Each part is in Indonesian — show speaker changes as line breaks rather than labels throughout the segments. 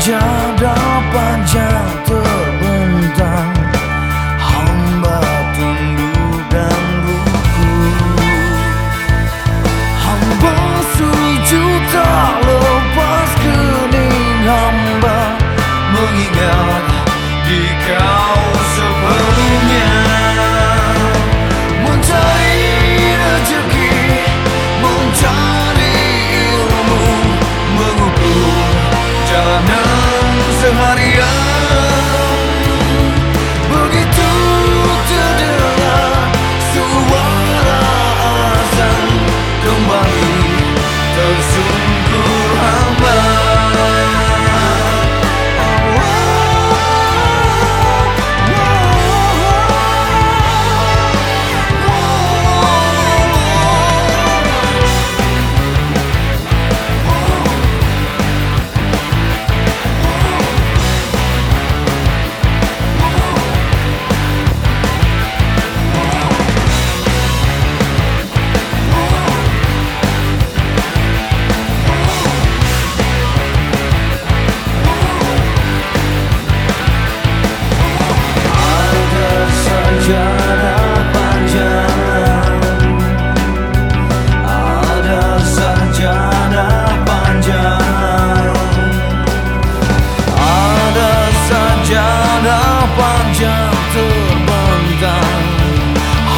Sajada panjang terbentang hamba tunduk dan buku Hamba sujud tak lepas kening hamba Mengingat di kau some honey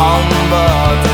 humble.